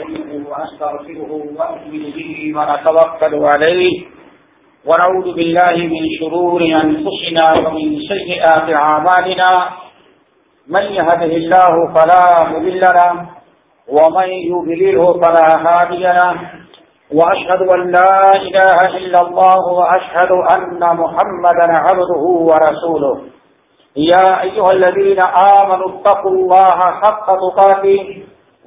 ونستعينه ونستغفره ونؤمن به ونتوكل عليه ونعوذ بالله من شرور أنفسنا ومن سيئات أعمالنا من يهده الله فلا مذل له ومن يبلله فلا هادي له وأشهد أن لا إله إلا الله وأشهد أن محمدا عبده ورسوله. يا أيها الذين آمنوا اتقوا الله حق تقاتي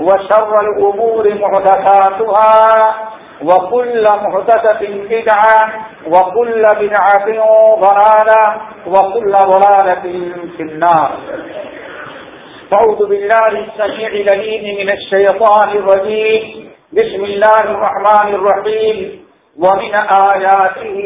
وشر الأمور محدثاتها وكل محدثة بدعة وكل بدعة ضلالة وكل ضلالة في النار. فأعوذ بالله السميع العليم من الشيطان الرجيم. بسم الله الرحمن الرحيم. ومن آياته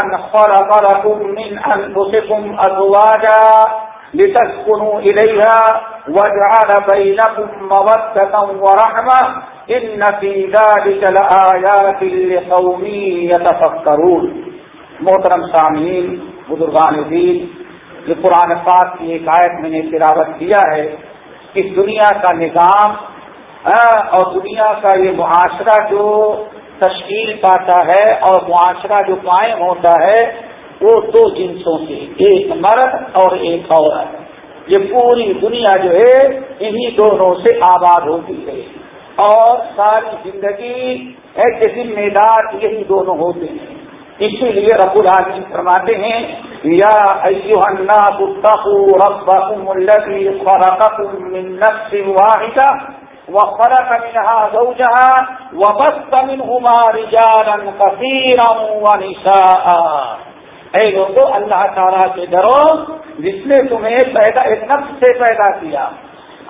أن خلق لكم من أنفسكم أزواجا لتسكنوا إليها واجعل بينكم مودة ورحمة إن في ذلك لآيات لقوم يتفكرون. محترم سامعین، بزرگان دین یہ قرآن پاک کی ایک آیت میں نے تلاوت کیا ہے کہ دنیا کا نظام اور دنیا کا یہ معاشرہ جو تشکیل پاتا ہے اور معاشرہ جو قائم ہوتا ہے وہ دو جنسوں سے، ایک مرد اور ایک عورت۔ یہ پوری دنیا جو ہے، انہی دونوں سے آباد ہوتی ہے۔ اور ساری زندگی کے ذمہ دار یہی دونوں ہوتے ہیں۔ اسی لیے رب العالمین فرماتے ہیں، یا الناس اتقوا ربكم الذي خلقكم من نفس واحده وخلق منها زوجها وبث منهما رجالا كثيرا ونساء اے لوگوں اللہ تعالیٰ کے ڈرو، جس نے تمہیں پیدا نفس سے پیدا کیا۔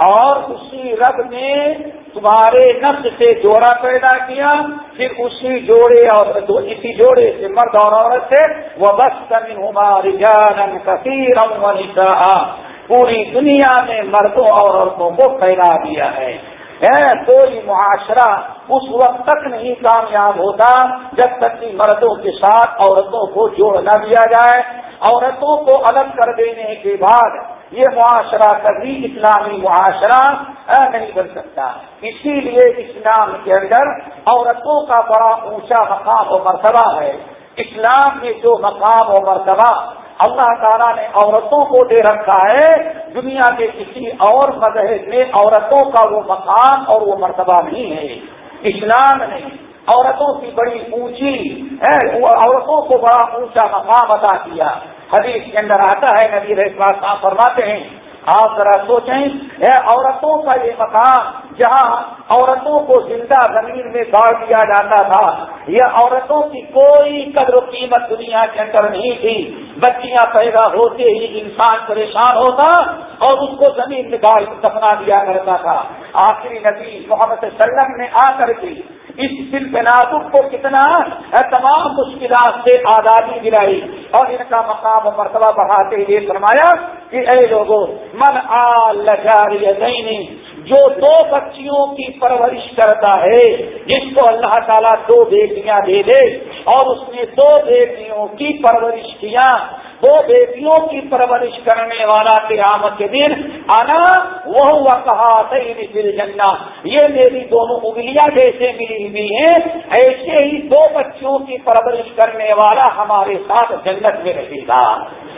اور اسی رب نے تمہارے نفس سے جوڑا پیدا کیا، پھر اسی جوڑے اور اسی جوڑے سے مرد اور عورت سے۔ وہ بس کمی ہماری جان کثیر پوری دنیا میں مردوں اور عورتوں کو پھیلا دیا ہے۔ کوئی معاشرہ اس وقت تک نہیں کامیاب ہوتا جب تک کہ مردوں کے ساتھ عورتوں کو جوڑ نہ دیا جائے۔ عورتوں کو الگ کر دینے کے بعد یہ معاشرہ کبھی اسلامی معاشرہ نہیں بن سکتا۔ اسی لیے اسلام کے اندر عورتوں کا بڑا اونچا مقام و مرتبہ ہے۔ اسلام میں جو مقام و مرتبہ اللہ تعالیٰ نے عورتوں کو دے رکھا ہے، دنیا کے کسی اور مذہب میں عورتوں کا وہ مقام اور وہ مرتبہ نہیں ہے۔ اسلام نے عورتوں کی بڑی اونچی ہے عورتوں کو بڑا اونچا مقام ادا کیا۔ حدیث کے اندر آتا ہے، نبی رحمٰ فرماتے ہیں آپ ذرا سوچیں عورتوں کا یہ مقام جہاں عورتوں کو زندہ زمین میں گاڑ دیا جاتا تھا، یہ عورتوں کی کوئی قدر و قیمت دنیا کے اندر نہیں تھی۔ بچیاں پیدا ہوتے ہی انسان پریشان ہوتا اور اس کو زمین میں گاڑ دفنا دیا کرتا تھا۔ آخری نبی محمد وسلم نے آ کر کے اس دل نازک کو کتنا تمام مشکلات سے آزادی دلائی اور ان کا مقام و مرتبہ بڑھاتے ہوئے فرمایا کہ اے لوگوں، من آئی جو دو بچیوں کی پرورش کرتا ہے، جس کو اللہ تعالیٰ دو بیٹیاں دے دے اور اس نے دو بیٹیوں کی پرورش کیا دو بیٹیوں کی پرورش کرنے والا قیامت کے دن آنا وہ کہا دل جنگا یہ میری دونوں انگلیاں جیسے ملی ہوئی ہیں، ایسے ہی دو بچوں کی پرورش کرنے والا ہمارے ساتھ جنت میں رہے گا۔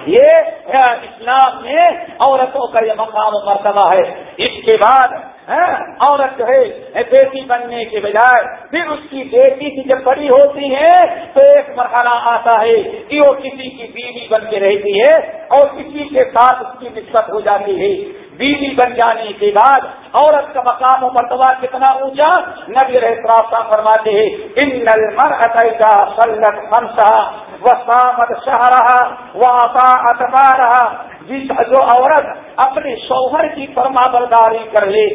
یہ اسلام میں عورتوں کا یہ مقام مرتبہ ہے۔ اس کے بعد عورت جو ہے بیٹی بننے کے بجائے، پھر اس کی بیٹی کی جب بڑی ہوتی ہے، تو ایک مرحلہ آتا ہے کہ وہ کسی کی بیوی بن کے رہتی ہے اور کسی کے ساتھ اس کی نسبت ہو جاتی ہے۔ بیوی بن جانے کے بعد عورت کا مقام و مرتبہ کتنا اونچا؟ نبی رہتا فرماتے ہیں، ان نل مر کا سلط خنسا وسامت شاہ رہا وہ اتبا رہا جس جو عورت اپنے شوہر کی فرما برداری کر لے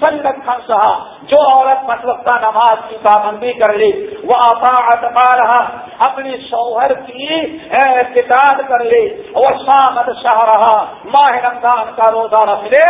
سنگت خان صاحب جو عورت مسلطہ نماز کی پابندی کر لے، وہ آپا رہا اپنے شوہر کی کتاب کر لے، وہ شامت شاہ رہا ماہ رمضان کا روزہ رکھ لے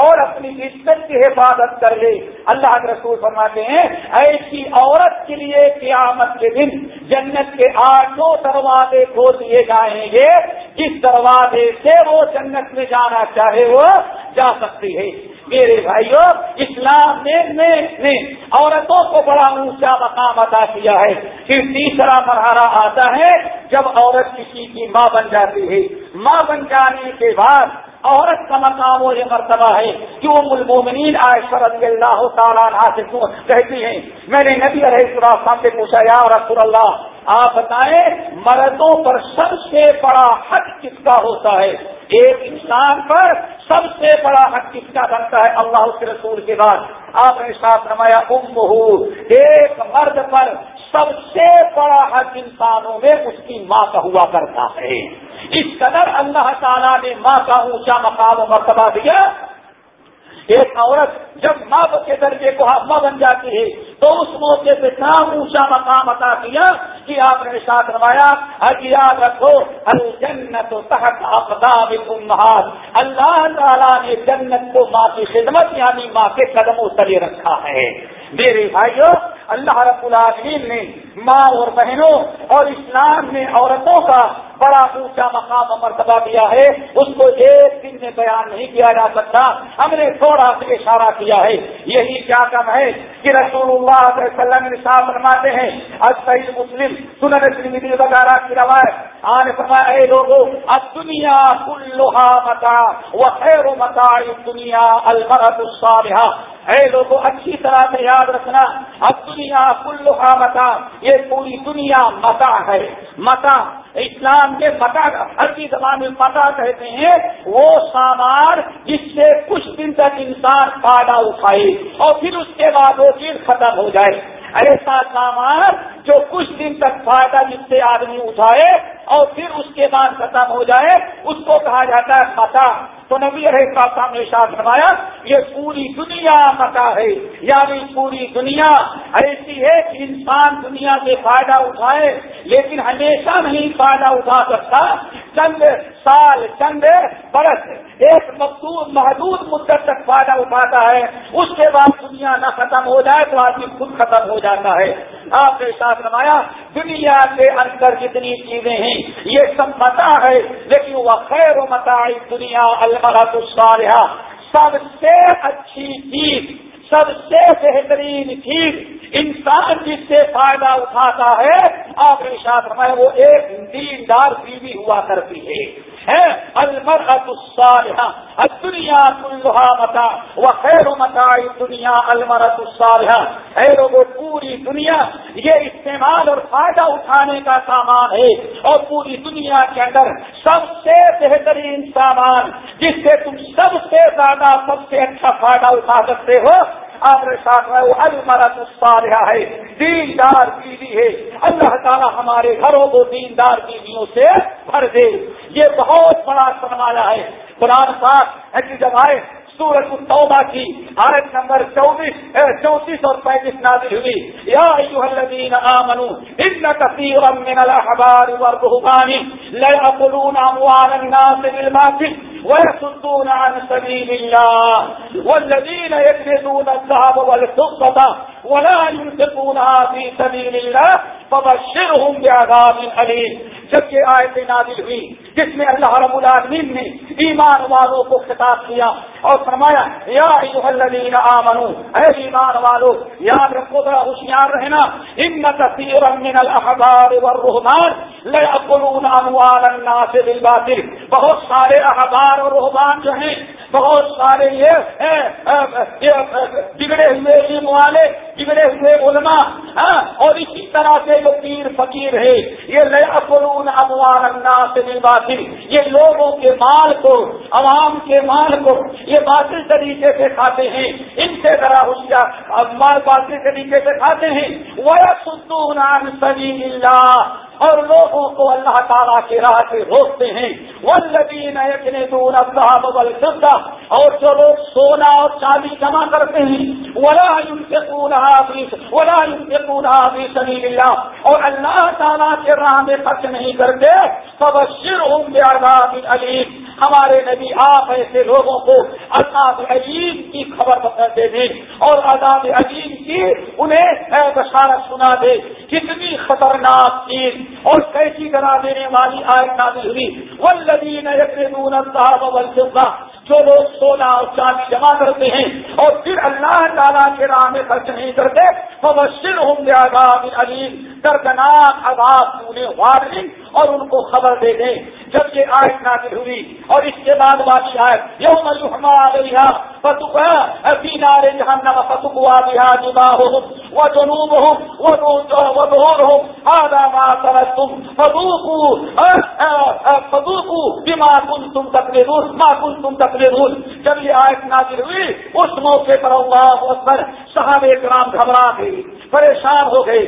اور اپنی عزت کی حفاظت کر لے۔ اللہ کے رسول فرماتے ہیں، ایسی عورت کے لیے قیامت کے دن جنت کے آٹھوں دروازے کھول دیے جائیں گے جس دروازے سے وہ جنت میں جانا چاہے وہ جا سکتی ہے۔ میرے بھائیوں اسلام نے نے عورتوں کو بڑا اونچا مقام ادا کیا ہے۔ پھر تیسرا مرحلہ آتا ہے جب عورت کسی کی ماں بن جاتی ہے۔ ماں بن جانے کے بعد عورت کا مقام وہ یہ مرتبہ ہے کہ وہ ملمومنین عائشہ رضی اللہ تعالیٰ سے کہتی ہیں، میں نے نبی علیہ السلام سے پوچھا، یا رسول اللہ آپ بتائیں مردوں پر سب سے بڑا حق کس کا ہوتا ہے؟ ایک انسان پر سب سے بڑا حق کس کا بنتا ہے؟ اللہ کے رسول کے بعد۔ آپ نے ساتھ نمایا ام ایک مرد پر سب سے بڑا حق انسانوں میں اس کی ماں کا ہوا کرتا ہے۔ اس قدر اللہ تعالیٰ نے ماں کا اونچا مقام و مرتبہ دیا ایک عورت جب ماں کے درجے کو ماں بن جاتی ہے تو اس موقع پہ اتنا اونچا مقام عطا کیا کہ آپ نے ساتھ روایا یاد رکھو، الجنت تحت اقدام امہات اللہ تعالیٰ نے جنت کو ماں کی خدمت یعنی ماں کے قدموں تلے رکھا ہے۔ میرے بھائیوں اللہ رب العالمین نے ماں اور بہنوں اور اسلام نے عورتوں کا بڑا اونچا مقام مرتبہ دیا ہے۔ اس کو ایک دن میں بیان نہیں کیا جا سکتا۔ ہم نے تھوڑا سے اشارہ کیا ہے۔ یہی کیا کم ہے کہ رسول اللہ علیہ وسلم نے صاحب فرماتے ہیں۔ اب صحیح مسلم، سنن وغیرہ کی روایت۔ آنے فرمایا، اے لوگوں اب دنیا کلوہا متا وہ خیر متا دنیا المرت الصالحہ۔ اے لوگوں اچھی طرح سے یاد رکھنا، اب دنیا کل متا، یہ پوری دنیا متا ہے۔ متا، اسلام کے متا کی زبان میں متا کہتے ہیں، وہ سامان جس سے کچھ دن تک انسان فائدہ اٹھائے اور پھر اس کے بعد وہ چیز ختم ہو جائے۔ ایسا سامان جو کچھ دن تک فائدہ جس سے آدمی اٹھائے اور پھر اس کے بعد ختم ہو جائے، اس کو کہا جاتا ہے متا۔ تو نبی صاحب نے شاہ فرمایا، یہ پوری دنیا متا ہے۔ یعنی پوری دنیا ایسی ہے کہ انسان دنیا سے فائدہ اٹھائے، لیکن ہمیشہ نہیں فائدہ اٹھا سکتا۔ چند سال، چند برس، ایک مقصود محدود مدت تک فائدہ اٹھاتا ہے۔ اس کے بعد دنیا نہ ختم ہو جائے تو آدمی خود ختم ہو جاتا ہے۔ آپ نے ساتھ نمایا دنیا کے اندر جتنی چیزیں ہیں، یہ سب متا ہے، لیکن وہ خیر و متا دنیا اللہ المرت الصالحہ۔ سب سے اچھی چیز، سب سے بہترین چیز انسان جس سے فائدہ اٹھاتا ہے، آپ نے ساتھ وہ ایک دیندار بیوی ہوا کرتی ہے۔ المرأة الصالحة، الدنيا كلها متاع، وخير متاع الدنيا المرأة الصالحة۔ اے لوگوں پوری دنیا یہ استعمال اور فائدہ اٹھانے کا سامان ہے۔ اور پوری دنیا کے اندر سب سے بہترین سامان، جس سے تم سب سے زیادہ سب سے اچھا فائدہ اٹھا سکتے ہو آپ نے ساتھ میں وہ المرت الصالحہ ہے، دیندار بیوی ہے۔ اللہ تعالیٰ ہمارے گھروں کو دیندار بیویوں سے بھر دے۔ یہ بہت بڑا سرمایہ ہے۔ قرآن پاک ہے کہ جب آئے سورت التوبہ کی آیت نمبر چوبیس چونتیس اور پینتیس نازل ہوئی۔ یا ایوہ الذین آمنوا، ان کثیرا من الاحبار والرهبان لا يأكلون اموال الناس بالباطل ويصدون عن سبيل الله والذين يكنزون الذهب والفضة ولا ينفقونها في سبيل الله فبشرهم بعذاب أليم جب یہ آیتیں نازل ہوئی، جس میں اللہ رب العالمین نے ایمان والوں کو خطاب کیا اور فرمایا، یا آمنو اے ایمان والو، یاد رکھو، ذرا ہوشیار رہنا۔ ان کثیر من الاحبار والرهبان لا ياكلون اموال الناس بالباطل۔ بہت سارے احبار اور رہبان جو ہیں بہت سارے یہ بگڑے ہوئے علم والے بگڑے ہوئے علماء ہاں، اور اسی طرح سے جو پیر فقیر ہے یہ نیا قرون اموار الناس باطل یہ لوگوں کے مال کو، عوام کے مال کو، یہ باطل طریقے سے کھاتے ہیں۔ ان سے ذرا ہوشیار مال باطل طریقے سے کھاتے ہیں۔ وہ سدون سبھی اللہ اور لوگوں کو اللہ تعالیٰ کی راہ سے روکتے ہیں. وہ لبین اتنے دور اللہ اور جو لوگ سونا اور چاندی جمع کرتے ہیں. ولا ولا سنی اللہ اور اللہ تعالیٰ کے راہ میں خرچ نہیں کرتے. سب شر ہوں علیم ہمارے نبی آپ ایسے لوگوں کو عذاب عجیب کی خبر بتا دے دیں اور عذاب عجیب کی انہیں بشارت سنا دے. کتنی خطرناک چیز اور کیسی کرا دینے والی آئے نازل ہوئی؟ والذین یکرمون الذهب جو لوگ سونا اور چاندی جمع کرتے ہیں اور پھر اللہ تعالیٰ کے راہ میں خرچ نہیں کرتے مبشر ہوں گے آزاد علیم دردناک عذاب، انہیں وارننگ اور ان کو خبر دے دیں۔ جب یہ آیت نازل ہوئی اور اس کے بعد والی آیت یوم یحما علیہا فتقا فی نار جہنم فتقوا بها جباههم وجنوبهم وظهورهم هذا ما تركتم فذوقوا فذوقوا بما كنتم تكذبون ما كنتم تكذبون جب یہ آیت نازل ہوئی، اس موقع پر اللہ اکبر صحابہ کرام گھبرا گئے۔ پریشان ہو گئے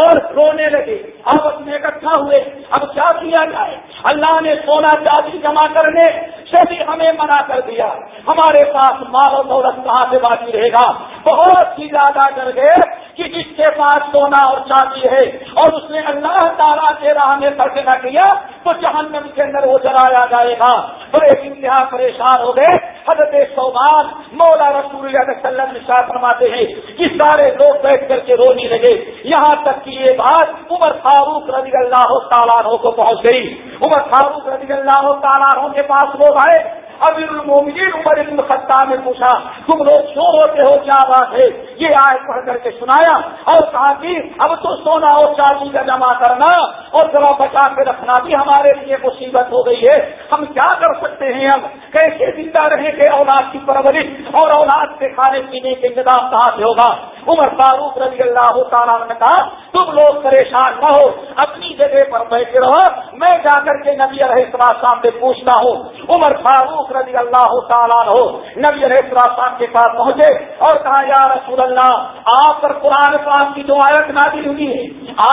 اور رونے لگے۔ آپ میں اکٹھا ہوئے۔ اب کیا کیا جائے؟ اللہ نے سونا چاندی جمع کرنے سے بھی ہمیں منع کر دیا۔ ہمارے پاس مال و دولت کہاں سے باقی رہے گا؟ بہت ہی زیادہ ڈر گئے کہ جس کے پاس سونا اور چاندی ہے اور اس نے اللہ تعالیٰ کے راہ میں خرچ نہ کیا تو جہنم کے اندر وہ جلایا جائے گا۔ بڑے انتہا پریشان ہو گئے۔ حضرت سوبان مولا رسول اللہ علیہ وسلم نشا فرماتے ہیں کہ سارے لوگ بیٹھ کر کے رونے لگے، یہاں تک کہ یہ بات عمر فاروق رضی اللہ تعالیٰ کو پہنچ گئی۔ عمر فاروق رضی اللہ تعالیٰ کے پاس لوگ آئے۔ ابھی المومنین عمر ابن خطاب نے پوچھا، تم لوگ کیوں ہوتے ہو؟ کیا بات ہے؟ یہ آئے پڑھ کر کے سنایا اور کہا کہ اب تو سونا اور چاندی کا جمع کرنا اور ذرا بچا کے رکھنا بھی ہمارے لیے مصیبت ہو گئی ہے۔ ہم کیا کر سکتے ہیں اب کیسے زندہ رہیں گے اولاد کی پرورش اور اولاد کے کھانے پینے کے انتظام کہاں سے ہوگا؟ عمر فاروق رضی اللہ تعالیٰ نے کہا، تم لوگ پریشان نہ ہو، اپنی جگہ پر بیٹھے رہو، میں جا کر کے نبی علیہ السلام سے پوچھتا ہوں۔ عمر فاروق رضی اللہ تعالیٰ ہو نبی علیہ السلام کے پاس پہنچے اور کہا، یا رسول اللہ اللہ، آپ پر قرآن پاک کی جو آیت نادی ہوئی ہے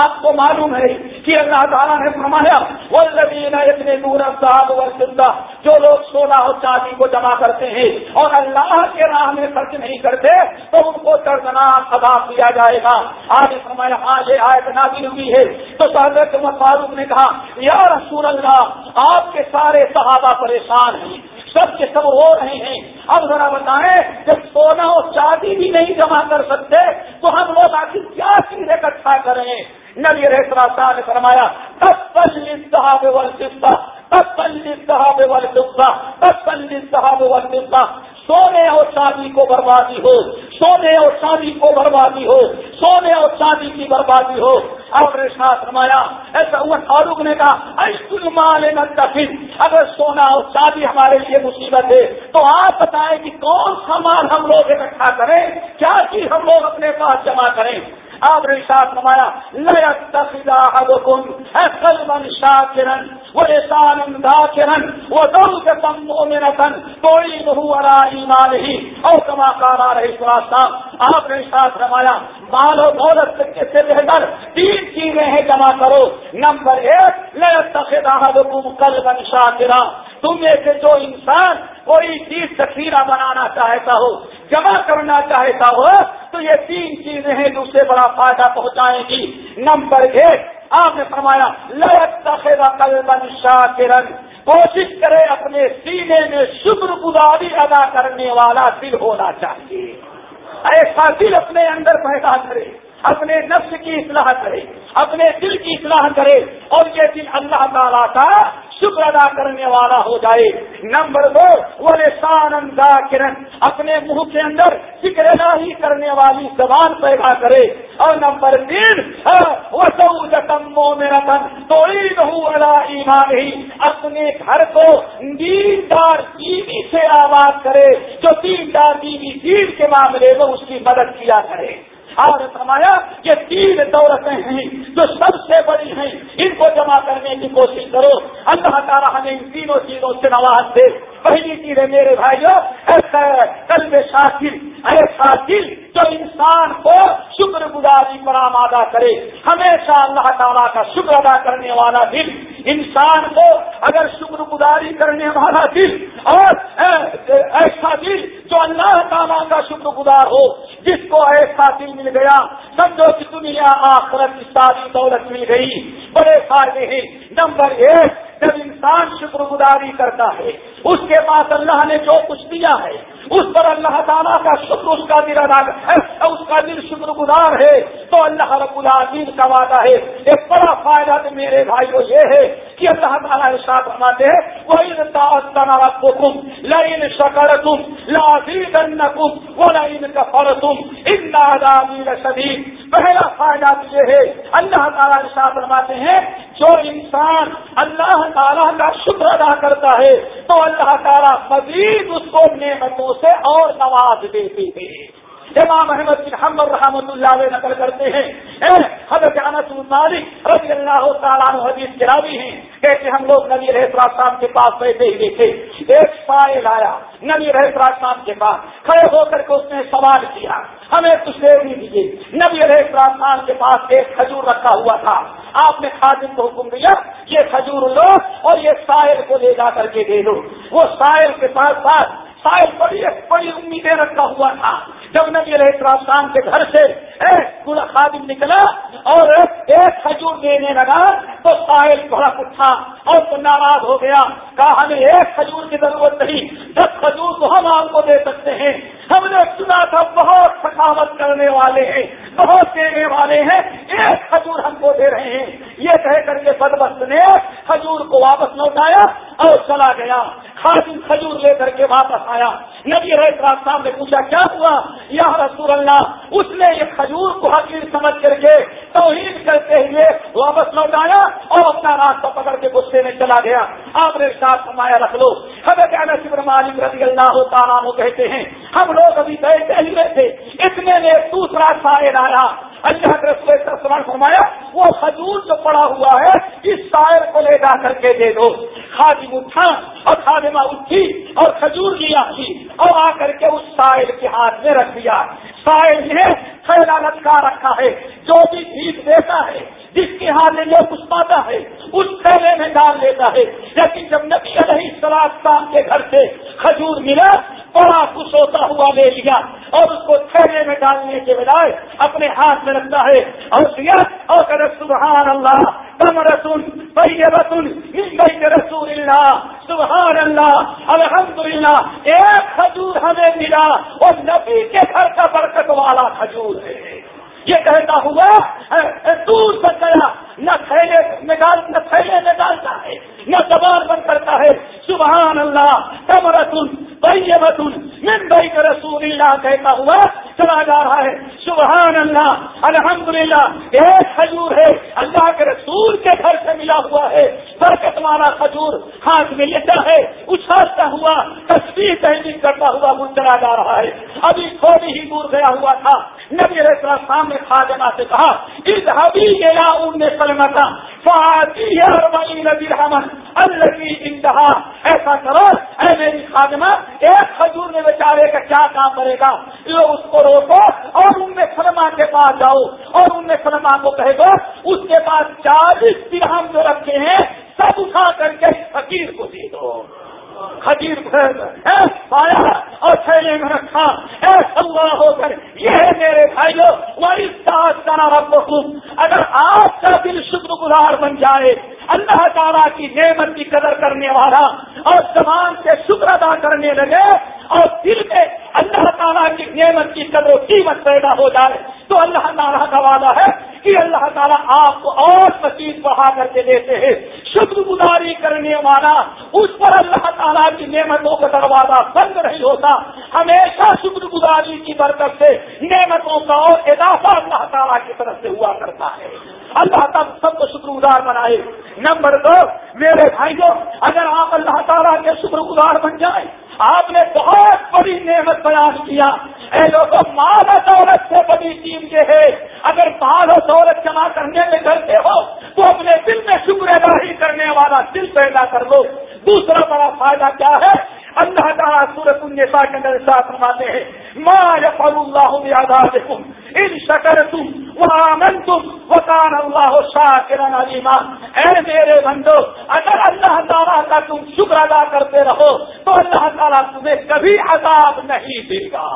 آپ کو معلوم ہے کہ اللہ تعالیٰ نے فرمایا وہ لبین اتنے نور صاحب ورزندہ جو لوگ سونا اور چاندی کو جمع کرتے ہیں اور اللہ کے راہ میں خرچ نہیں کرتے، تو ان کو دردناک عذاب دیا جائے گا۔ آج فرمایا ہاں یہ آیت نادی ہوئی ہے۔ تو حضرت عمر فاروق نے کہا، یا رسول اللہ، آپ کے سارے صحابہ پریشان ہیں۔ سب کے سب رو رہے ہیں۔ اب ذرا بتائیں، جب سونا اور چاندی بھی نہیں جمع کر سکتے، تو ہم لوگ آخر کیا چیز اکٹھا کریں؟ نبی رہتا نے فرمایا صاحب صاحب صاحب سونے اور شادی کو بربادی ہو، سونے اور شادی کو بربادی ہو، سونے اور شادی کی بربادی ہو۔ اور ساتھ فرمایا ایسا عمر فاروق نے کہا پھر اگر سونا اور شادی ہمارے لیے مصیبت ہے، تو آپ بتائیں کہ کون سا مال ہم لوگ اکٹھا کریں، کیا چیز ہم لوگ اپنے پاس جمع کریں؟ آپ نے ساتھ نمایا لیا تفیدہ حدکم قلبا شاکرن و احسان ذاکرن و دلت مومنتن کوئی نہو علا ایمان ہی اور کما کارا رہی سلاستا آپ نے ساتھ نمایا مال و دولت سے بہتر تین چیزیں ہیں جمع کرو۔ نمبر ایک لیا تفیدہ حدکم قلبا شاکرن تم میں سے جو انسان کوئی چیز ذخیرہ بنانا چاہتا ہو جمع کرنا چاہتا ہو تو یہ تین چیزیں ہیں جو اسے بڑا فائدہ پہنچائیں گی۔ نمبر ایک، آپ نے فرمایا لڑک شاکرن کوشش کرے اپنے سینے میں شکر گزاری ادا کرنے والا دل ہونا چاہیے۔ ایسا دل اپنے اندر پیدا کرے۔ اپنے نفس کی اصلاح کرے، اپنے دل کی اصلاح کرے اور یہ دل اللہ تعالیٰ کا شکر ادا کرنے والا ہو جائے۔ نمبر دو وہ لسان کرن اپنے منہ کے اندر فکر کرنے والی زبان پیدا کرے۔ اور نمبر تین وہ تمو میرا تن تو ایمان ہی اپنے گھر کو دیندار بیوی سے آواز کرے، جو دیندار بیوی دین کے معاملے میں اس کی مدد کیا کرے۔ اور فرمایا، یہ تین دولتیں ہیں جو سب سے بڑی ہیں، ان کو جمع کرنے کی کوشش کرو۔ اللہ تعالیٰ ہمیں ان تینوں چیزوں سے نواز دے۔ پہلی چیز ہے، میرے بھائیوں کل میں شاکر ارے شاکر، جو انسان کو شکر گزاری پر آمادہ کرے۔ ہمیشہ اللہ تعالیٰ کا شکر ادا کرنے والا دل انسان کو اگر شکر گزاری کرنے والا دل اور ایسا دل جو اللہ تعالیٰ کا شکر گزار ہو، جس کو ایسا دل مل گیا، سمجھو کہ دنیا آخرت کی ساری دولت مل گئی۔ بڑے فائدے ہیں۔ نمبر ایک، جب انسان شکر گزاری کرتا ہے، اس کے پاس اللہ نے جو کچھ دیا ہے اس پر اللہ تعالیٰ کا شکر اس کا دل ادا اس کا دل شکر گزار ہے تو اللہ رب العالمین کا وعدہ ہے۔ ایک بڑا فائدہ تو میرے بھائی کو یہ ہے کہ اللہ تعالیٰ ارشاد فرماتے ہیں وہ تم لائن شکر تم لازیم وہ لائن تم ان شدید پہلا فائدہ تو یہ ہے، اللہ تعالیٰ ارشاد فرماتے ہیں، جو انسان اللہ تعالیٰ کا شکر ادا کرتا ہے تو اللہ تعالیٰ مزید اس کو نعمتوں سے اور نواز دیتے ہیں امام احمد بن حمد رحمۃ اللہ علیہ نقل کرتے ہیں حضرت انس مالک رضی اللہ تعالیٰ حدیث چراوی ہیں۔ کہتے ہم لوگ نبی رہ شام کے پاس بیٹھے ہوئے تھے ایک سائل آیا نبی رہ شام کے پاس، کھڑے ہو کر کے اس نے سوال کیا، ہمیں کچھ دے دیجیے نبی رہ شام کے پاس ایک کھجور رکھا ہوا تھا۔ آپ نے خادم کو حکم دیا، یہ کھجور لو اور یہ سائل کو لے جا کر کے دے دو۔ وہ سائل کے ساتھ ساتھ سائل بڑی بڑی امیدیں رکھا ہوا تھا۔ جب نبی علیہ شام کے گھر سے پورا خادم نکلا اور ایک کھجور دینے لگا تو ساحل بڑا اٹھا اور تو ناراض ہو گیا۔ کہا، ہمیں ایک کھجور کی ضرورت نہیں، دس کھجور تو ہم آپ کو دے سکتے ہیں۔ ہم نے سنا تھا، بہت سخاوت کرنے والے ہیں، بہت دینے والے ہیں، ایک کھجور ہم کو دے رہے ہیں۔ یہ کہہ کر کے بدبست نے کھجور کو واپس لوٹایا اور چلا گیا۔ خادم کھجور لے کر کے واپس آیا۔ نبی صاحب نے پوچھا، کیا ہوا؟ یا رسول اللہ، اس نے یہ کھجور کو حقیر سمجھ کر کے توہین کرتے ہوئے واپس لوٹایا اور اپنا راستہ پکڑ کے غصے میں چلا گیا۔ آپ نے ساتھ سمایا رکھ لو۔ حضرت نصب مالک رضی اللہ تعالیٰ کہتے ہیں، ہم لوگ ابھی بیٹھے ہوئے تھے۔ اتنے میں دوسرا شاعر آیا اللہ کے رسول فرمایا، وہ کھجور جو پڑا ہوا ہے، اس شاعر کو لے جا کر کے دے دو۔ خادم اٹھا اور خادمہ اٹھی اور کھجور لیا اور آ کر کے اس سائل کے ہاتھ میں رکھ دیا۔ سائل نے تھیلا لٹکا رکھا ہے، جو بھی بھیک دیتا ہے، جس کے ہاتھ میں جو کچھ پاتا ہے، اس تھیلے میں ڈال لیتا ہے۔ لیکن جب نبی علیہ السلام کے گھر سے کھجور ملا بڑا خوش ہوتا ہوا لے لیا اور اس کو تھیلے میں ڈالنے کے بجائے اپنے ہاتھ میں رکھتا ہے۔ اور اور سبحان اللہ کم رسول رسول رسول اللہ سبحان اللہ الحمد للہ ایک کھجور ہمیں ملا، اور نبی کے گھر کا برکت والا کھجور ہے۔ یہ کہتا ہوا دور سے گیا، نہ تھیلے میں ڈال نہ تھیلے میں ڈالتا ہے نہ زبان بند کرتا ہے سبحان اللہ کم رسول بھائی رسول من بھائی کا رسول اللہ کہتا ہوا چلا جا رہا ہے۔ سبحان اللہ الحمد للہ ایک کھجور ہے، اللہ کے رسول کے گھر سے ملا ہوا ہے۔ برکت والا کھجور ہاتھ میں لیتا ہے، اچھالتا ہوا تصویر تحریر کرتا ہوا وہ چلا جا رہا ہے۔ ابھی تھوڑی ہی دور گیا ہوا تھا۔ نبی علیہ السلام نے خاجنا سے کہا اس حبی کے ان نے سلم کا فاطی نبی رحمن اللہ کی انتہا ایسا کرو اے میری خاجمہ ایک کھجور میں بیچارے کا کیا کام کرے گا لو اس کو روکو اور ان میں سلما کے پاس جاؤ اور کو کہے گا اس کے پاس چالیس درہم جو رکھے ہیں، سب اٹھا کر کے فقیر کو دے دو۔ خجیر پایا اور تھیلے میں رکھا۔ اللہ ہو کر، یہ ہے میرے بھائیوں وہی ساتھ کرا رب اگر آپ کا دل شکر گزار بن جائے، اللہ تعالیٰ کی نعمت کی قدر کرنے والا اور زبان سے شکر ادا کرنے لگے اور دل میں اللہ تعالیٰ کی نعمت کی قدر و قیمت پیدا ہو جائے تو اللہ تعالیٰ کا وعدہ ہے کہ اللہ تعالیٰ آپ کو اور مزید بڑھا کر کے دیتے ہیں۔ شکر گزاری کرنے والا، اس پر اللہ تعالیٰ کی نعمتوں کا دروازہ بند نہیں ہوتا۔ ہمیشہ شکر گزاری کی برکت سے نعمتوں کا اور اضافہ اللہ تعالیٰ کی طرف سے ہوا کرتا ہے۔ اللہ تعالیٰ سب کو شکر گزار بنائے۔ نمبر دو، میرے بھائیوں، اگر آپ اللہ تعالیٰ کے شکر گزار بن جائیں آپ نے بہت بڑی نعمت بیان کیا۔ اے لوگوں مال و دولت سے بڑی چیز یہ ہے۔ اگر مال و دولت جمع کرنے میں کرتے ہو، تو اپنے دل میں شکر ادا کرنے والا دل پیدا کر لو۔ دوسرا بڑا فائدہ کیا ہے؟ اللہ تعالیٰ سورت النساء کے اندر ساتھ فرماتے ہیں، ما یفعل اللہ بیعذابکم ان شکرتم وآمنتم وکان اللہ شاکرا علیما اے میرے بندو، اگر اللہ تعالیٰ کا تم شکر ادا کرتے رہو، تو اللہ تعالیٰ تمہیں کبھی عذاب نہیں دے گا۔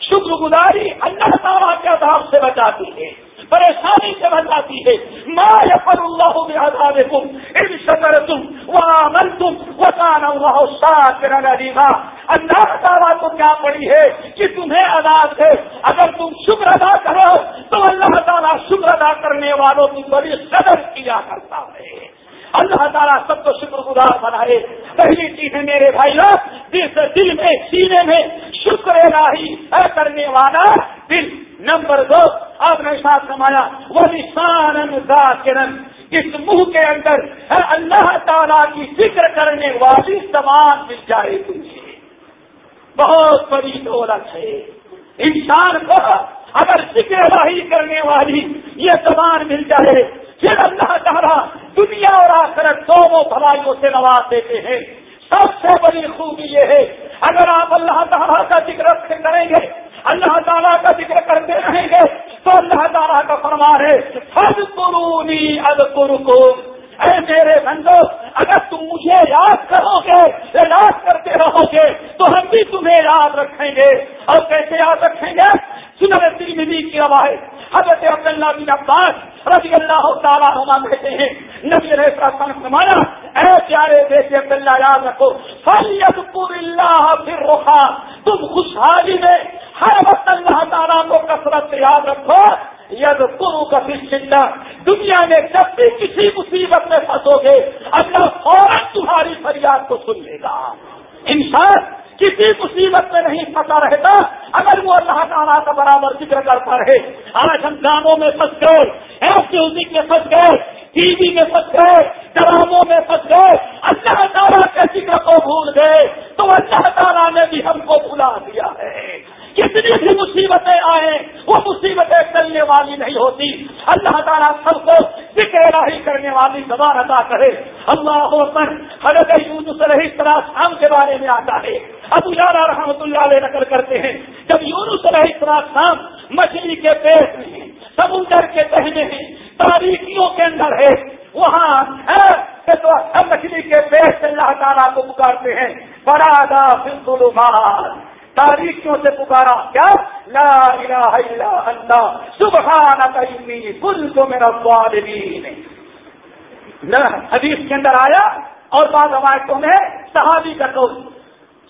شکر گزاری اللہ تعالیٰ کے عذاب سے بچاتی ہے، پریشانی سے بچاتی ہے۔ ما یفر اللہ بعذابکم ان شکرتم وآمنتم وکان اللہ شاکرا علیما اللہ تعالیٰ کو کیا پڑی ہے کہ تمہیں عذاب ہے۔ اگر تم شکر ادا کرو تو اللہ تعالیٰ شکر ادا کرنے والوں کی بڑی قدر کیا کرتا ہے۔ اللہ تعالیٰ سب کو شکر گزار بنائے۔ پہلی چیز ہے میرے بھائی جس دل میں سینے میں شکر الہی کرنے والا دل نمبر دو آپ نے ساتھ سمایا وہ نشان کرن اس منہ کے اندر اللہ تعالیٰ کی فکر کرنے والی زبان مل جائے تجھے بہت بڑی دولت ہے۔ انسان کو اگر فکر الہی کرنے والی یہ زبان مل جائے، پھر اللہ تعالیٰ دنیا اور آخرت دونوں بھلائیوں سے نواز دیتے ہیں۔ سب سے بڑی خوبی یہ ہے، اگر آپ اللہ تعالیٰ کا ذکر کریں گے اللہ تعالیٰ کا ذکر کرتے رہیں گے تو اللہ تعالیٰ کا فرمان ہے حد قرونی اد اے میرے بندو، اگر تم مجھے یاد کرو گے، یاد کرتے رہو گے، تو ہم بھی تمہیں یاد رکھیں گے۔ اور کیسے یاد رکھیں گے؟ سنر ترمیدی کی روایت۔ حضرت عبداللہ بن عباس رضی اللہ تعالیٰ ہما کہتے ہیں، نبی علیہ السلام فرمایا، اے پیارے دیکھ عبداللہ، یاد رکھو فلیت پور اللہ پھر روخا تم خوشحالی میں ہر وقت اللہ تعالیٰ کو کثرت سے یاد رکھو ید کرو کا شدہ دنیا میں جب بھی کسی مصیبت میں پھنسو گے، اللہ فوراً تمہاری فریاد کو سن لے گا۔ انسان کسی مصیبت میں نہیں پھنسا رہتا، اگر وہ اللہ تعالیٰ کا برابر ذکر کرتا رہے۔ آج ہم گانوں میں پھنس گئے میوزک میں پھنس گئے، ٹی وی میں پھنس گئے، ڈراموں میں پھنس گئے، اللہ تعالیٰ کے ذکر کو بھول گئے، تو اللہ تعالیٰ نے بھی ہم کو بھلا دیا ہے۔ کتنی بھی مصیبتیں آئے وہ مصیبتیں چلنے والی نہیں ہوتی۔ اللہ تعالیٰ سب کو ذکر الہی کرنے والی زبان ادا کرے۔ اللہ پر حضرت یونس علیہ السلام کے بارے میں آتا ہے۔ ابو یارا رحمت اللہ علیہ نقل کرتے ہیں۔ جب یونس علیہ السلام مچھلی کے پیٹ میں، سمندر کے پہنے ہیں تاریخیوں کے اندر ہے، وہاں مچھلی کے پیٹ سے اللہ تعالیٰ کو پکارتے ہیں۔ بڑا دا تاریخیوں سے پکارا کیا؟ لا الہ الا اللہ، سبحانک انی کنت من الظالمین. حدیث کے اندر آیا اور بعض روایتوں میں صحابی کا قول،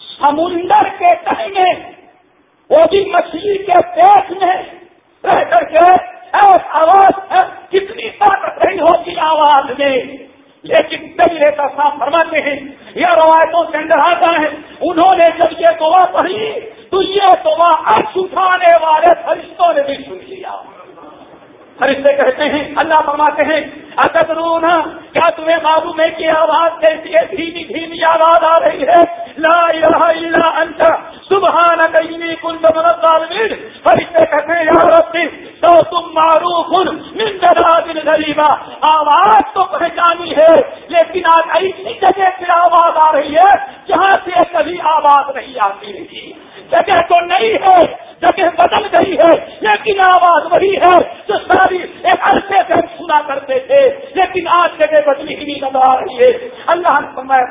سمندر کے کہیں وہ بھی مچھلی کے پیٹ میں رہ کر کے آواز کتنی طاقت نہیں ہوگی آواز میں؟ لیکن کئی ریتا صاحب فرماتے ہیں یہ روایتوں کے اندر آتا ہے، انہوں نے جب یہ دعا پڑھی، تو یہ دعا اب اٹھانے والے فرشتوں نے بھی سن لیا۔ فرشتے کہتے ہیں، اللہ فرماتے ہیں اگر رونا کیا تمہیں معلوم ہے کہ آواز کیسی ہے؟ دھیمی دھیمی آواز آ رہی ہے۔ لا الہ الا انت سبحان کئی کل الظالمین۔ فرشتے کہتے ہیں، یا رب، تو تم معروف من دراز غریبا آواز تو پہچانی ہے، لیکن آج ایسی جگہ سے آواز آ رہی ہے جہاں سے کبھی آواز نہیں آتی رہی جگہ تو نہیں ہے، جگہ بدل گئی ہے، لیکن آواز وہی ہے جو ساری ایک عرصے سے سنا کرتے تھے۔ لیکن آج جگہ بدلی ہی نہیں نظر آ رہی ہے۔ اللہ نے میں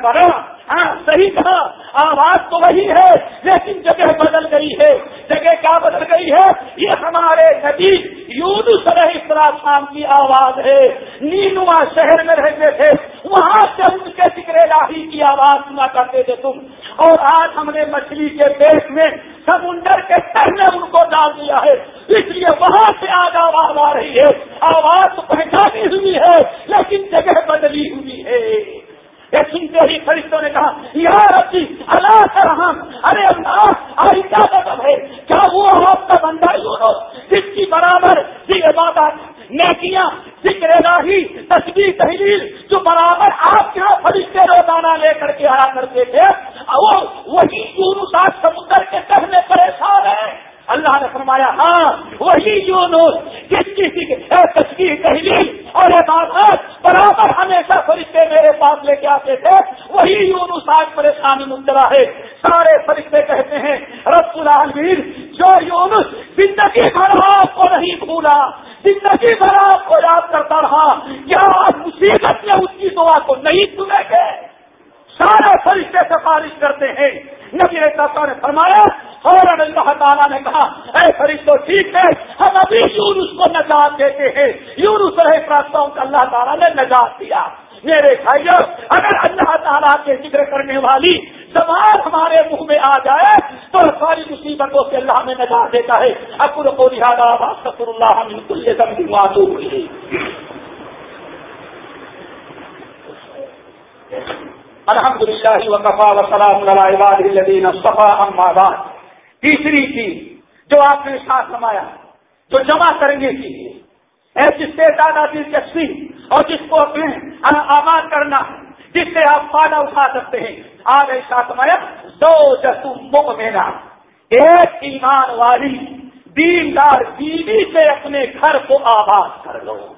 ہاں صحیح کہا، آواز تو وہی ہے، لیکن جگہ بدل گئی ہے۔ جگہ کیا بدل گئی ہے؟ یہ ہمارے نبی یون علیہ السلام کی آواز ہے۔ نینوا شہر میں رہتے تھے۔ وہاں سے ان کے ذکر الہی کی آواز سنا کرتے تھے تم۔ اور آج ہم نے مچھلی کے پیٹ میں سمندر کے پہلے ان کو ڈال دیا ہے۔ اس لیے وہاں سے آج آواز آ رہی ہے۔ آواز پہچانی ہوئی ہے، لیکن جگہ بدلی ہوئی ہے۔ سنتے ہی فرشتوں نے کہا یار ربی اللہ کرم ارے اللہ آئی کیا مطلب ہے؟ کیا وہ آپ کا بندہ جس کی برابر یہ عبادت، نیکیاں، ذکر الہی تصویر تحریر جو برابر آپ کے یہاں فرشتے روزانہ لے کر کے آیا کرتے تھے وہ وہی سات سمندر کے کہنے پریشان ہیں اللہ نے فرمایا ہاں وہی جس کسی تصویر تحریر اور عبادت برابر ہمیشہ فرشتے میرے پاس لے کے آتے تھے، وہی یونس آج پریشانی مبتلا ہے۔ سارے فرشتے کہتے ہیں، رب العالمین، جو یونس زندگی بھر آپ کو نہیں بھولا، زندگی بھر آپ کو یاد کرتا رہا، کیا آپ مصیبت میں اس کی دعا کو نہیں سنیں گے؟ سارے فرشتے سفارش کرتے ہیں۔ نبی نے فرمایا فوراً اللہ تعالیٰ نے کہا، اے فرشتوں ٹھیک ہے، ہم ابھی یونس کو نجات دیتے ہیں۔ یونس رہے پراستوں کو اللہ تعالیٰ نے نجات دیا۔ میرے بھائیوں اگر اللہ تعالیٰ کے ذکر کرنے والی زبان ہمارے منہ میں آ جائے، تو ساری مصیبتوں سے اللہ میں نجات دیتا ہے۔ اکر کو لہٰذا سفر اللہ بالکل الحمد للہ وقفا وسلام الدین صفا بعد۔ تیسری چیز جو آپ نے ساتھ سمایا جو جمع کرنے کی جس سے زیادہ دلچسپی اور جس کو اپنے آباد کرنا جس سے آپ فائدہ اٹھا سکتے ہیں۔ آج ایسا سمایا دو جسم میرا ایک ایمان والی، دیندار بیوی سے اپنے گھر کو آباد کر لو۔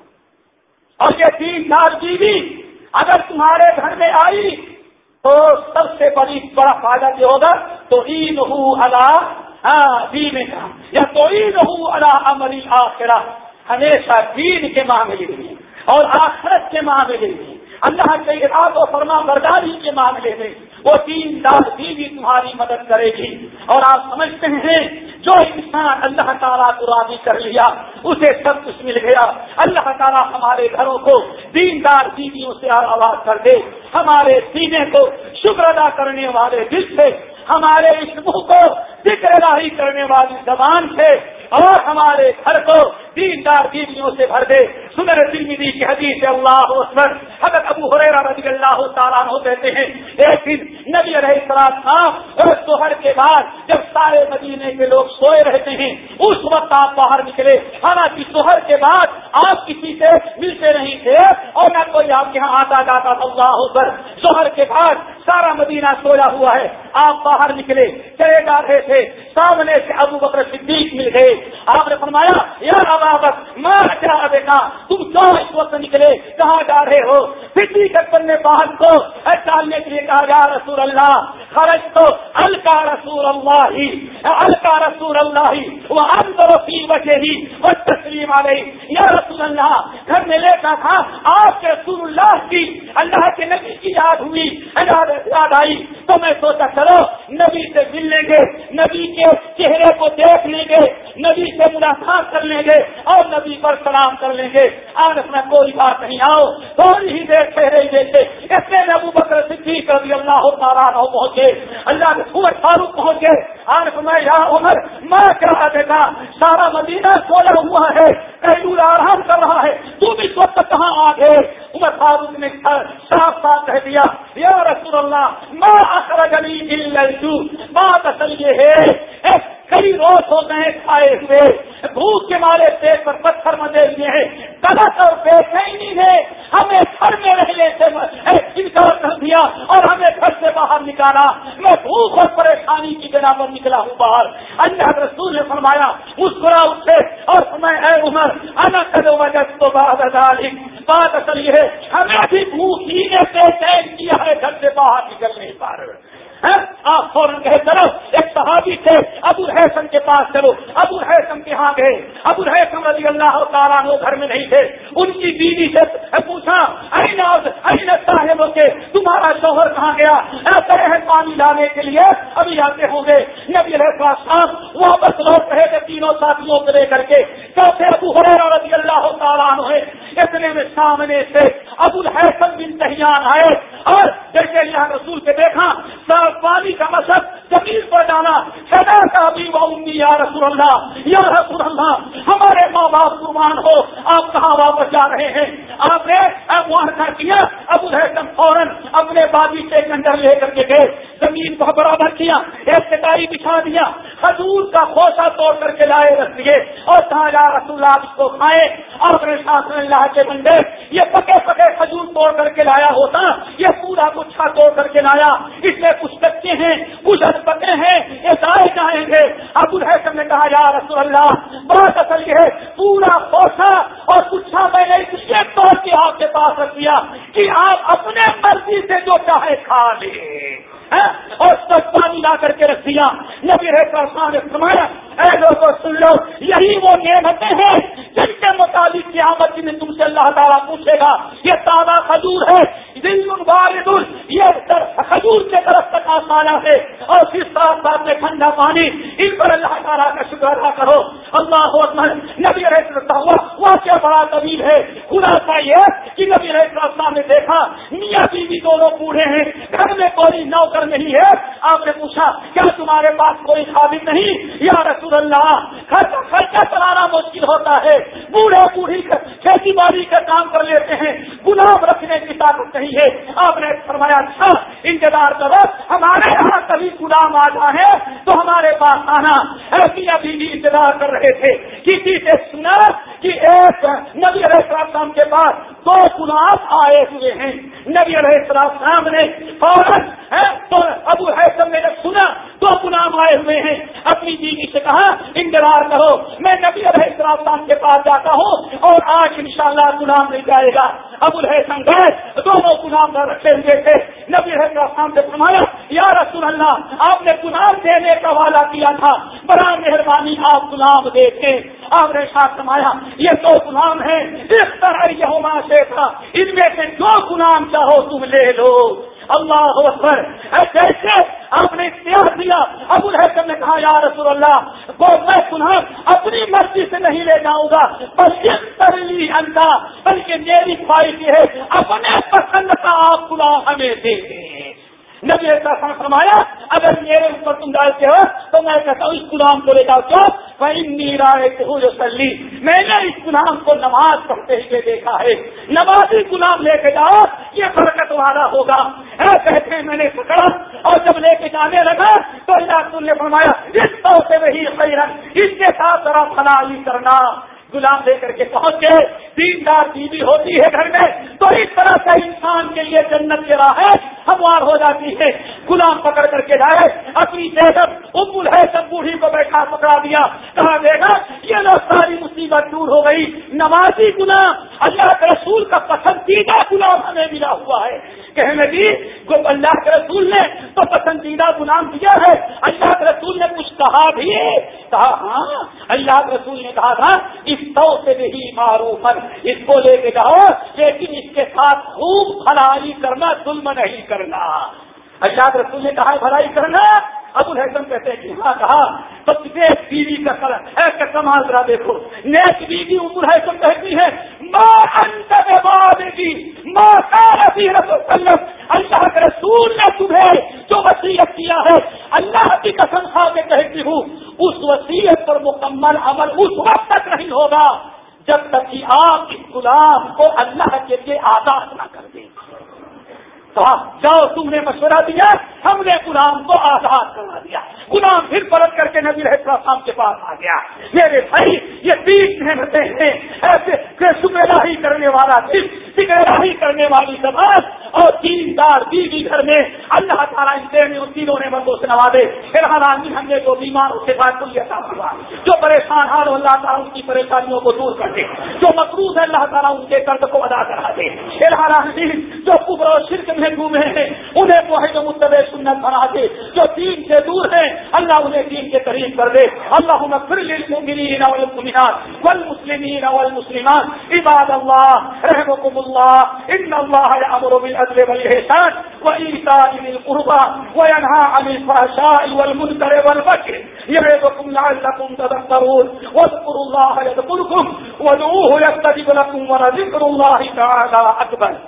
اور یہ دیندار بیوی اگر تمہارے گھر میں آئی تو سب سے بڑی بڑا فائدہ یہ ہوگا تو عید ہو اللہ دین کا یا تو عید ہو اللہ عملی آخرہ ہمیشہ دین کے معاملے میں، اور آخرت کے معاملے میں۔ اللہ کے اراد و فرما برداری کے معاملے میں۔ وہ تین دار بھی تمہاری مدد کرے گی۔ اور آپ سمجھتے ہیں جو انسان اللہ تعالیٰ کو راضی کر لیا، اسے سب کچھ مل گیا۔ اللہ تعالیٰ ہمارے گھروں کو دیندار بیویوں سے آواز کر دے۔ ہمارے سینے کو شکر ادا کرنے والے دل سے، ہمارے اس منہ کو ذکر راہی کرنے والی زبان سے اور ہمارے گھر کو دیندار چار بیویوں سے بھر دے۔ سنر تلمیدی کی حدیث اللہ عثمر حضرت ابو حریرہ رضی اللہ تعالیٰ ہو کہتے ہیں، ایک دن نبی علیہ السلام اور سہر کے بعد جب سارے مدینے کے لوگ سوئے رہتے ہیں، اس وقت آپ باہر نکلے۔ حالانکہ سہر کے بعد آپ کسی سے ملتے نہیں تھے، اور نہ کوئی آپ کے یہاں آتا جاتا اللہ ہو کر سہر کے بعد سارا مدینہ سویا ہوا ہے۔ آپ باہر نکلے، چلے جا رہے تھے۔ سامنے سے ابو بکر صدیق مل گئے۔ آپ نے فرمایا یار ابابت ماں کیا تم کیوں اس وقت نکلے؟ کہاں جا رہے ہو؟ صدیق اکبر نے باہر کو ڈالنے کے لیے کہا، یا رسول اللہ خرچ تو الکا رسول اللہ ہی الکا رسول اللہ ہی وہ اندر فی وجہ ہی وہ تسلیم آ گئی یا رسول اللہ، گھر میں لے کر تھا، آپ کے رسول اللہ کی، اللہ کے نبی کی یاد ہوئی یاد آئی۔ تو میں سوچا، چلو، نبی سے مل لیں گے، نبی کے چہرے کو دیکھ لیں گے، نبی سے ملاقات کر لیں گے اور نبی پر سلام کر لیں گے۔ آج اپنا کوئی بات نہیں، آؤ، تھوڑی ہی دیر چہرے ہی دیکھتے اتنے میں ابو بکر صدیق رضی اللہ تعالیٰ پہنچے اللہ کے عمر فاروق پہنچ گئے۔ آج میں یا عمر، میں کیا دیکھا سارا مدینہ سویا ہوا ہے کہیں آرام کر رہا ہے تم اس وقت کہاں آ گئے؟ عمر فاروق نے صاف صاف کہہ دیا، یا رسول اللہ میں اخرج علی بات اصل یہ ہے کئی روز ہو گئے کھائے ہوئے۔ بھوک کے مارے پیٹ پر پتھر مدے ہوئے ہیں۔ غلط اور بے چینی نے ہمیں گھر میں رہنے سے انکار کر دیا اور ہمیں گھر سے باہر نکالا۔ میں بھوک اور پریشانی کی بنا پر نکلا ہوں باہر۔ اللہ رسول نے فرمایا مسکرا اٹھے اور میں اے عمر، انا کرو وجہ تو بات اصل یہ ہے، ہمیں بھی بھوک ہی نے بے چین کیا ہے، گھر سے باہر نکل نہیں پا رہے آپ فوراً کہے، چلو، ایک صحابی تھے، ابو الحسن کے پاس چلو۔ ابو الحسن کے ہاں گئے۔ ابو الحسن رضی اللہ تعالیٰ وہ گھر میں نہیں تھے۔ ان کی بیوی سے پوچھا صاحب کے تمہارا شوہر کہاں گیا؟ ہے پانی لانے کے لیے۔ ابھی آتے ہوں گے۔ نبی علیہ صاحب وہ بس لوگ رہے تھے تینوں ساتھیوں کو لے کر کے۔ کیسے ابو حریر رضی اللہ تعالیٰ ہے اتنے میں سامنے سے ابو الحسن بن تہیان آئے اور جیسے یہاں رسول کے دیکھا پانی کا مشق زمین پر جانا سدا کا بھی وہ یا رسول اللہ، یا رسول اللہ، ہمارے ماں باپ قربان ہو، آپ کہاں واپس جا رہے ہیں؟ آپ نے وہاں کیا ابو الحسن فوراً اپنے بازی سے کنڈر لے کر کے گئے، زمین کو برابر کیا، ایک چٹائی بچھا دیا، کھجور کا خوشہ توڑ کر کے لائے رکھ دیے، اور کہا جا رسول اللہ اس کو کھائے اور اپنے ساتھ اللہ کے بندے، یہ پکے پکے کھجور توڑ کر کے لایا ہوتا، یہ پورا گچھا توڑ کر کے لایا، اس میں کچھ کچے ہیں، کچھ پکے ہیں، یہ سارے جائیں گے۔ ابو الحسن نے کہا، یا رسول اللہ، بات اصل یہ ہے، پورا پوسا اور کچھ میں نے اس لیے توڑ کے آپ کے پاس رکھ دیا کہ آپ اپنے مرضی سے جو چاہے کھا لیں۔ اور سب پانی لا کر کے رکھ دیا۔ نبی رہتا نے فرمایا، اے لوگوں سن لو، یہی وہ نعمتیں ہیں جن کے مطابق قیامت میں تم سے اللہ تعالیٰ پوچھے گا۔ یہ تازہ کھجور ہے دل بار یہ کھجور کے طرف تک آسانا ہے اور پھر ساتھ ساتھ میں ٹھنڈا پانی۔ ان پر اللہ تعالیٰ کا شکر ادا کرو۔ اللہ اکبر، نبی رہتا ہوا واقعہ بڑا طویل ہے۔ خدا کا یہ کہ نبی رہتا نے دیکھا، میاں بیوی دونوں بوڑھے ہیں، گھر میں کوئی نوکر نہیں ہے۔ آپ نے پوچھا، کیا تمہارے پاس کوئی خابر نہیں؟ یا رسول اللہ، خرچہ خرچہ چلانا مشکل ہوتا ہے۔ بوڑھے بوڑھی کھیتی باڑی کا کام کر لیتے ہیں۔ گلاب رکھنے کی طاقت نہیں ہے۔ آپ نے فرمایا اچھا انتظار کرو۔ ہمارے یہاں کبھی گلام آ جائے تو ہمارے پاس آنا۔ ایسی ابھی بھی انتظار کر رہے تھے۔ کسی سے سنا کہ ایک نبی علیہ السلام کے پاس دو گلاب آئے ہوئے ہیں۔ نبی علیہ السلام نے فوراً تو ابو حیثم نے سنا دو گلام آئے ہوئے ہیں۔ اپنی بیوی سے کہا انتظار کرو، میں نبی علیہ السلام کے پاس جاتا ہوں اور آج انشاءاللہ شاء گلام مل جائے گا۔ ابو الحسن گئے، دونوں گلام رکھے ہوئے تھے۔ نبی علیہ السلام سے فرمایا، یا رسول اللہ، آپ نے گلام دینے کا وعدہ کیا تھا۔ بڑا مہربانی آپ گلام دیتے آپ نے ساتھ فرمایا، یہ دو غلام ہیں۔ اس طرح یہ سے تھا ان میں سے جو غلام چاہو تم لے لو۔ اللہ اکبر۔ جیسے آپ نے اختیار دیا، ابو الحسن نے کہا، یا رسول اللہ، وہ میں تمہیں اپنی مرضی سے نہیں لے جاؤں گا، بس اس طرح بلکہ میری خواہش ہے، اپنے پسند کا آپ خدا ہمیں دے نبی ایسا فرمایا، اگر میرے اوپر تم ڈالتے ہو، تو میں کہتا ہوں، اس غلام کو لے جاؤ، کیوں؟ میرا جو سلی میں نے اس غلام کو نماز پڑھتے ہوئے دیکھا ہے۔ نمازی غلام لے کے جاؤ، یہ برکت والا ہوگا۔ کہتے ہیں میں نے پکڑا۔ اور جب لے کے جانے لگا، تو اللہ نے فرمایا، اس طور سے وہی خیرن، اس کے ساتھ ذرا فلاحی کرنا۔ غلام لے کر کے پہنچ گئے۔ تین دار بیوی ہوتی ہے گھر میں، تو اس طرح سے انسان کے لیے جنت کے راہ ہموار ہو جاتی ہے غلام پکڑ کر کے جائے۔ اپنی جہت ابل ہے سب بوڑھی کو بیٹھا پکڑا دیا۔ کہا دے گا یہ لوگ ساری مصیبت دور ہو گئی۔ نمازی غلام اللہ کے رسول کا پسندیدہ غلام ہمیں ملا ہوا ہے۔ کہنے لگی اللہ کے رسول نے تو پسندیدہ غلام دیا ہے۔ اللہ کے رسول نے کچھ کہا بھی کہا ہاں اللہ کے رسول نے کہا تھا، اس سو سے بھی معروف اس کو لے کے جاؤ، لیکن اس کے ساتھ خوب بھلائی کرنا، ظلم نہیں کرنا۔ اللہ کے رسول نے کہا، بھلائی کرنا۔ ابو الحسن کہتے ہیں کہ ہاں کہا تو بیوی کا کمال ذرا دیکھو۔ نیک بیوی ابو الحسن کہتی ہے انت رسول اللہ کے رسول نے تمہیں جو وسیعت کیا ہے، اللہ کی قسم کھا کے کہتی ہوں، اس وسیعت پر مکمل عمل اس وقت تک نہیں ہوگا جب تک کہ آپ اس غلام کو اللہ کے لیے آزاد نہ کر دیں۔ کہا جاؤ، تم نے مشورہ دیا، ہم نے غلام کو آزاد کروا دیا۔ غلام پھر پلٹ کر کے نبی رہے شام کے پاس آ گیا۔ میرے بھائی، یہ بیس محنتیں ہیں۔ ایسے سکیلا ہی کرنے والا دل سکیلا ہی کرنے والی سماج اور تین دار بیوی گھر میں اللہ تعالیٰ ان ان تینوں نے مندوں سے نوا دے پھر آدمی ہم نے جو بیمار اس کے بعد ہوا۔ جو پریشان حال اللہ تعالیٰ ان کی پریشانیوں کو دور کر دے۔ جو مقروض ہے، اللہ تعالیٰ ان کے قرض کو ادا کرا دے۔ پھر جو کبر و شرک میں گھومے ہیں، انہیں وہ ہے جو متب سنت بنا دے۔ جو دین سے دور ہیں، اللہ انہیں دین کے قریب کر دے۔ اللہ پھر للمؤمنین والمؤمنات والمسلمین والمسلمات۔ عباد اللہ رحمكم الله. إن الله يأمر بالأدل والإحسان وإيتاء للقربى وينهى عن الفحشاء والمنكر والبكر يعظكم لعلكم تذكرون. واذكروا الله يذكركم ودعوه يستجب لكم ولذكر الله تعالى أكبر.